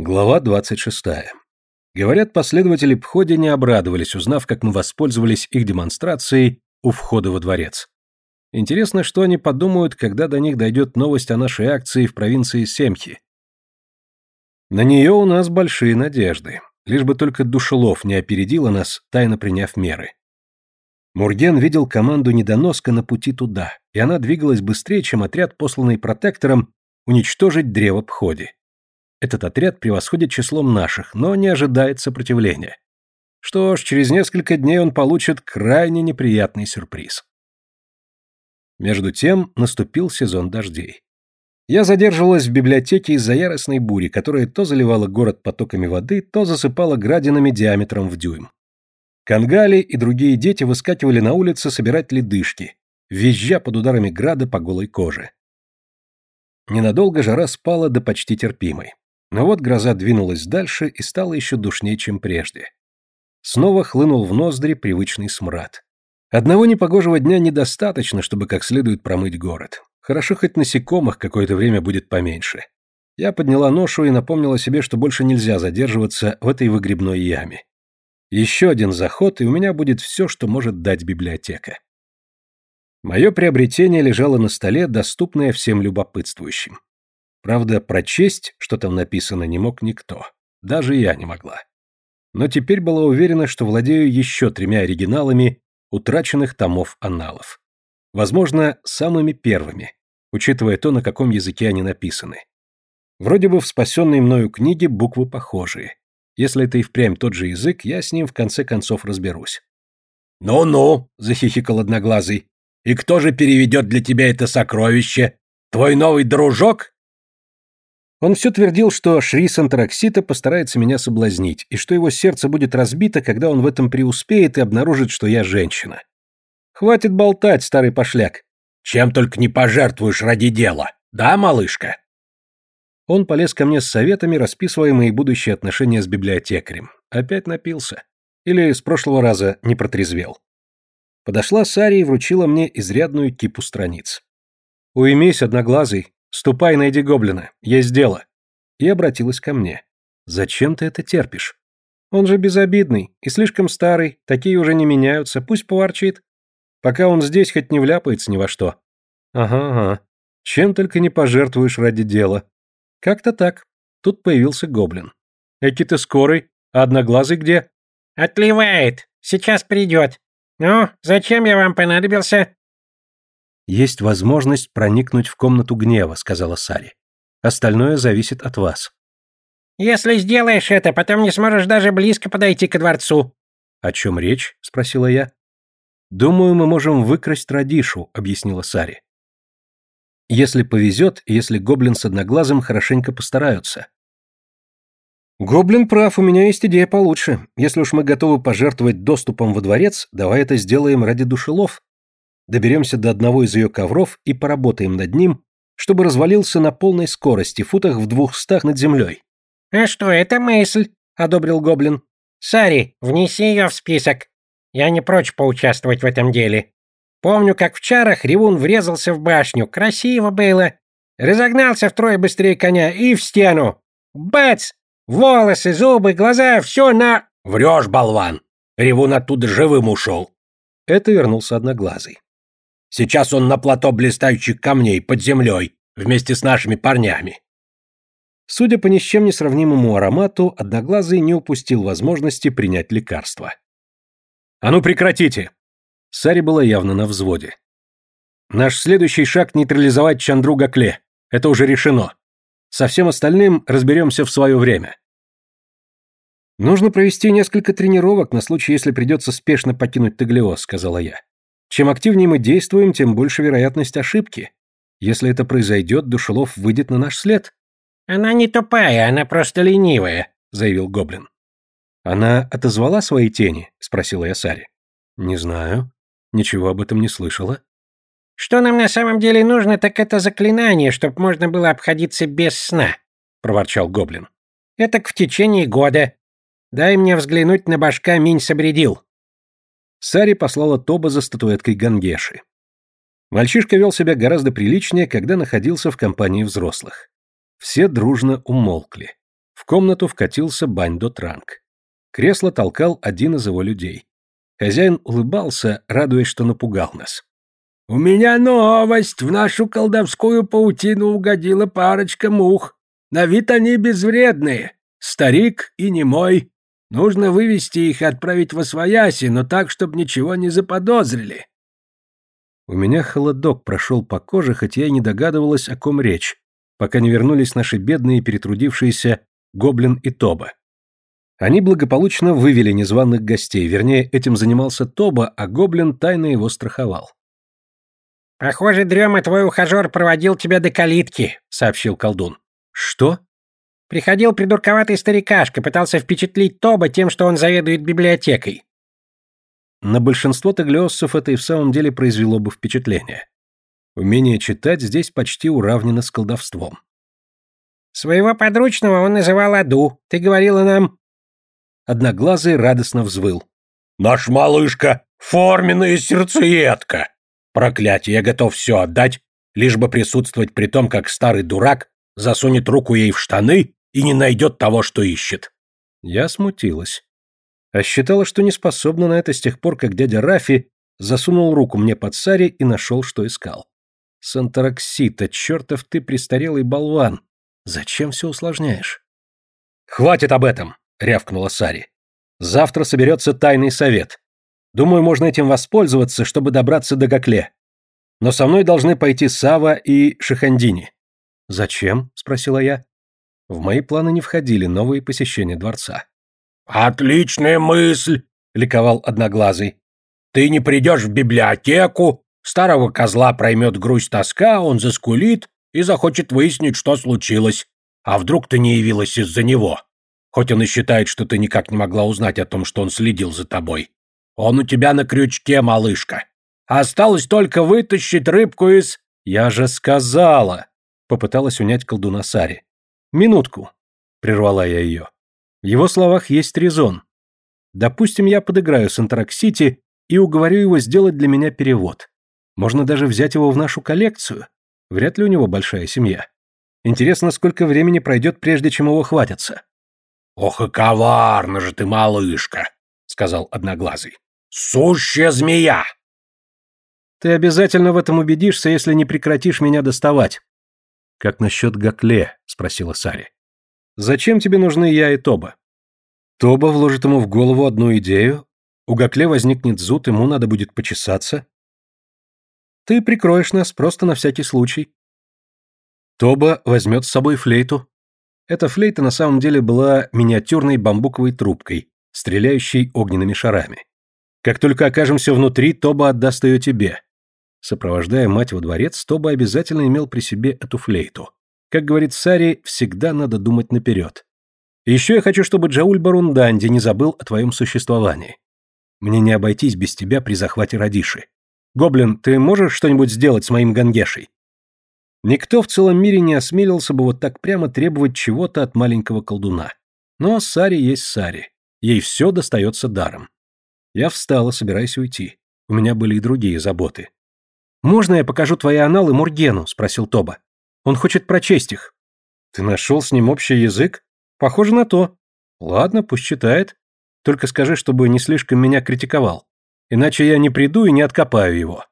Глава 26. Говорят, последователи Пходи не обрадовались, узнав, как мы воспользовались их демонстрацией у входа во дворец. Интересно, что они подумают, когда до них дойдет новость о нашей акции в провинции Семхи. На нее у нас большие надежды, лишь бы только Душелов не опередила нас, тайно приняв меры. Мурген видел команду недоноска на пути туда, и она двигалась быстрее, чем отряд, посланный протектором, уничтожить древо Пходи. Этот отряд превосходит числом наших, но не ожидает сопротивления. Что ж, через несколько дней он получит крайне неприятный сюрприз. Между тем наступил сезон дождей. Я задерживалась в библиотеке из-за яростной бури, которая то заливала город потоками воды, то засыпала градинами диаметром в дюйм. Кангали и другие дети выскакивали на улицы собирать ледышки, визжа под ударами града по голой коже. Ненадолго жара спала до почти терпимой. Но вот гроза двинулась дальше и стала еще душнее, чем прежде. Снова хлынул в ноздри привычный смрад. Одного непогожего дня недостаточно, чтобы как следует промыть город. Хорошо, хоть насекомых какое-то время будет поменьше. Я подняла ношу и напомнила себе, что больше нельзя задерживаться в этой выгребной яме. Еще один заход, и у меня будет все, что может дать библиотека. Мое приобретение лежало на столе, доступное всем любопытствующим. Правда, прочесть, что там написано, не мог никто. Даже я не могла. Но теперь была уверена, что владею еще тремя оригиналами утраченных томов аналов. Возможно, самыми первыми, учитывая то, на каком языке они написаны. Вроде бы в спасенной мною книге буквы похожие. Если это и впрямь тот же язык, я с ним в конце концов разберусь. «Ну-ну», — захихикал Одноглазый, — «и кто же переведет для тебя это сокровище? Твой новый дружок?» Он все твердил, что Шри Сантраксита постарается меня соблазнить, и что его сердце будет разбито, когда он в этом преуспеет и обнаружит, что я женщина. Хватит болтать, старый пошляк. Чем только не пожертвуешь ради дела, да, малышка? Он полез ко мне с советами, расписывая мои будущие отношения с библиотекарем. Опять напился. Или с прошлого раза не протрезвел. Подошла Сари и вручила мне изрядную кипу страниц. «Уймись, одноглазый, Ступай, найди гоблина. Есть дело. И обратилась ко мне. Зачем ты это терпишь? Он же безобидный и слишком старый, такие уже не меняются, пусть поворчит. Пока он здесь, хоть не вляпается ни во что. Ага, ага. Чем только не пожертвуешь ради дела. Как-то так. Тут появился гоблин. Эки ты скорый, а одноглазый где? Отливает. Сейчас придет. Ну, зачем я вам понадобился? «Есть возможность проникнуть в комнату гнева», — сказала Сари. «Остальное зависит от вас». «Если сделаешь это, потом не сможешь даже близко подойти к дворцу». «О чем речь?» — спросила я. «Думаю, мы можем выкрасть Радишу», — объяснила Сари. «Если повезет, если гоблин с одноглазым хорошенько постараются». «Гоблин прав, у меня есть идея получше. Если уж мы готовы пожертвовать доступом во дворец, давай это сделаем ради душелов доберемся до одного из ее ковров и поработаем над ним, чтобы развалился на полной скорости, футах в двухстах над землей. «А что, это мысль», — одобрил Гоблин. «Сари, внеси ее в список. Я не прочь поучаствовать в этом деле. Помню, как в чарах ревун врезался в башню. Красиво было. Разогнался втрое быстрее коня и в стену. Бац! Волосы, зубы, глаза, все на... Врешь, болван! Ревун оттуда живым ушел. Это вернулся одноглазый. Сейчас он на плато блистающих камней под землей, вместе с нашими парнями. Судя по ни с чем не сравнимому аромату, Одноглазый не упустил возможности принять лекарство. «А ну прекратите!» Сари была явно на взводе. «Наш следующий шаг — нейтрализовать Чандру Гакле. Это уже решено. Со всем остальным разберемся в свое время». «Нужно провести несколько тренировок на случай, если придется спешно покинуть Таглиоз», — сказала я. Чем активнее мы действуем, тем больше вероятность ошибки. Если это произойдет, Душелов выйдет на наш след. Она не тупая, она просто ленивая, заявил гоблин. Она отозвала свои тени? спросила я Сари. Не знаю. Ничего об этом не слышала. Что нам на самом деле нужно, так это заклинание, чтобы можно было обходиться без сна, проворчал гоблин. Это в течение года. Дай мне взглянуть на башка Минь Собредил. Сари послала Тоба за статуэткой Гангеши. Мальчишка вел себя гораздо приличнее, когда находился в компании взрослых. Все дружно умолкли. В комнату вкатился Бань-до-Транг. Кресло толкал один из его людей. Хозяин улыбался, радуясь, что напугал нас. «У меня новость! В нашу колдовскую паутину угодила парочка мух. На вид они безвредные. Старик и немой. Нужно вывести их и отправить во свояси, но так, чтобы ничего не заподозрили». У меня холодок прошел по коже, хотя я не догадывалась, о ком речь, пока не вернулись наши бедные перетрудившиеся Гоблин и Тоба. Они благополучно вывели незваных гостей, вернее, этим занимался Тоба, а Гоблин тайно его страховал. «Похоже, дрема твой ухажер проводил тебя до калитки», — сообщил колдун. «Что?» «Приходил придурковатый старикашка, пытался впечатлить Тоба тем, что он заведует библиотекой». На большинство таглиоссов это и в самом деле произвело бы впечатление. Умение читать здесь почти уравнено с колдовством. «Своего подручного он называл Аду. Ты говорила нам...» Одноглазый радостно взвыл. «Наш малышка — форменная сердцеедка! Проклятие, я готов все отдать, лишь бы присутствовать при том, как старый дурак засунет руку ей в штаны и не найдет того, что ищет». Я смутилась. А считала, что не способна на это с тех пор, как дядя Рафи засунул руку мне под сари и нашел, что искал. Сантароксита, чертов ты престарелый болван. Зачем все усложняешь? Хватит об этом, рявкнула Сари. Завтра соберется тайный совет. Думаю, можно этим воспользоваться, чтобы добраться до Гакле. Но со мной должны пойти Сава и Шихандини. Зачем? спросила я. В мои планы не входили новые посещения дворца. Отличная мысль, ликовал одноглазый. Ты не придешь в библиотеку, старого козла проймет грусть тоска, он заскулит, и захочет выяснить, что случилось. А вдруг ты не явилась из-за него? Хоть он и считает, что ты никак не могла узнать о том, что он следил за тобой. Он у тебя на крючке, малышка. Осталось только вытащить рыбку из... Я же сказала! Попыталась унять колдуна Сари. Минутку. Прервала я ее. В его словах есть резон. Допустим, я подыграю с Антраксити и уговорю его сделать для меня перевод. Можно даже взять его в нашу коллекцию. Вряд ли у него большая семья. Интересно, сколько времени пройдет, прежде чем его хватятся. «Ох и коварна же ты, малышка!» — сказал Одноглазый. «Сущая змея!» «Ты обязательно в этом убедишься, если не прекратишь меня доставать». «Как насчет Гакле?» — спросила Сари. «Зачем тебе нужны я и Тоба?» Тоба вложит ему в голову одну идею, у Гакле возникнет зуд, ему надо будет почесаться, ты прикроешь нас просто на всякий случай. Тоба возьмет с собой флейту. Эта флейта на самом деле была миниатюрной бамбуковой трубкой, стреляющей огненными шарами. Как только окажемся внутри, Тоба отдаст ее тебе. Сопровождая мать во дворец, Тоба обязательно имел при себе эту флейту. Как говорит Сари, всегда надо думать наперед. еще я хочу, чтобы Джауль Барунданди не забыл о твоем существовании. Мне не обойтись без тебя при захвате Радиши. Гоблин, ты можешь что-нибудь сделать с моим Гангешей? Никто в целом мире не осмелился бы вот так прямо требовать чего-то от маленького колдуна. Но Сари есть Сари. Ей все достается даром. Я встала, собираясь уйти. У меня были и другие заботы. «Можно я покажу твои аналы Мургену?» – спросил Тоба. «Он хочет прочесть их». «Ты нашел с ним общий язык? Похоже на то». «Ладно, пусть читает. Только скажи, чтобы не слишком меня критиковал. Иначе я не приду и не откопаю его.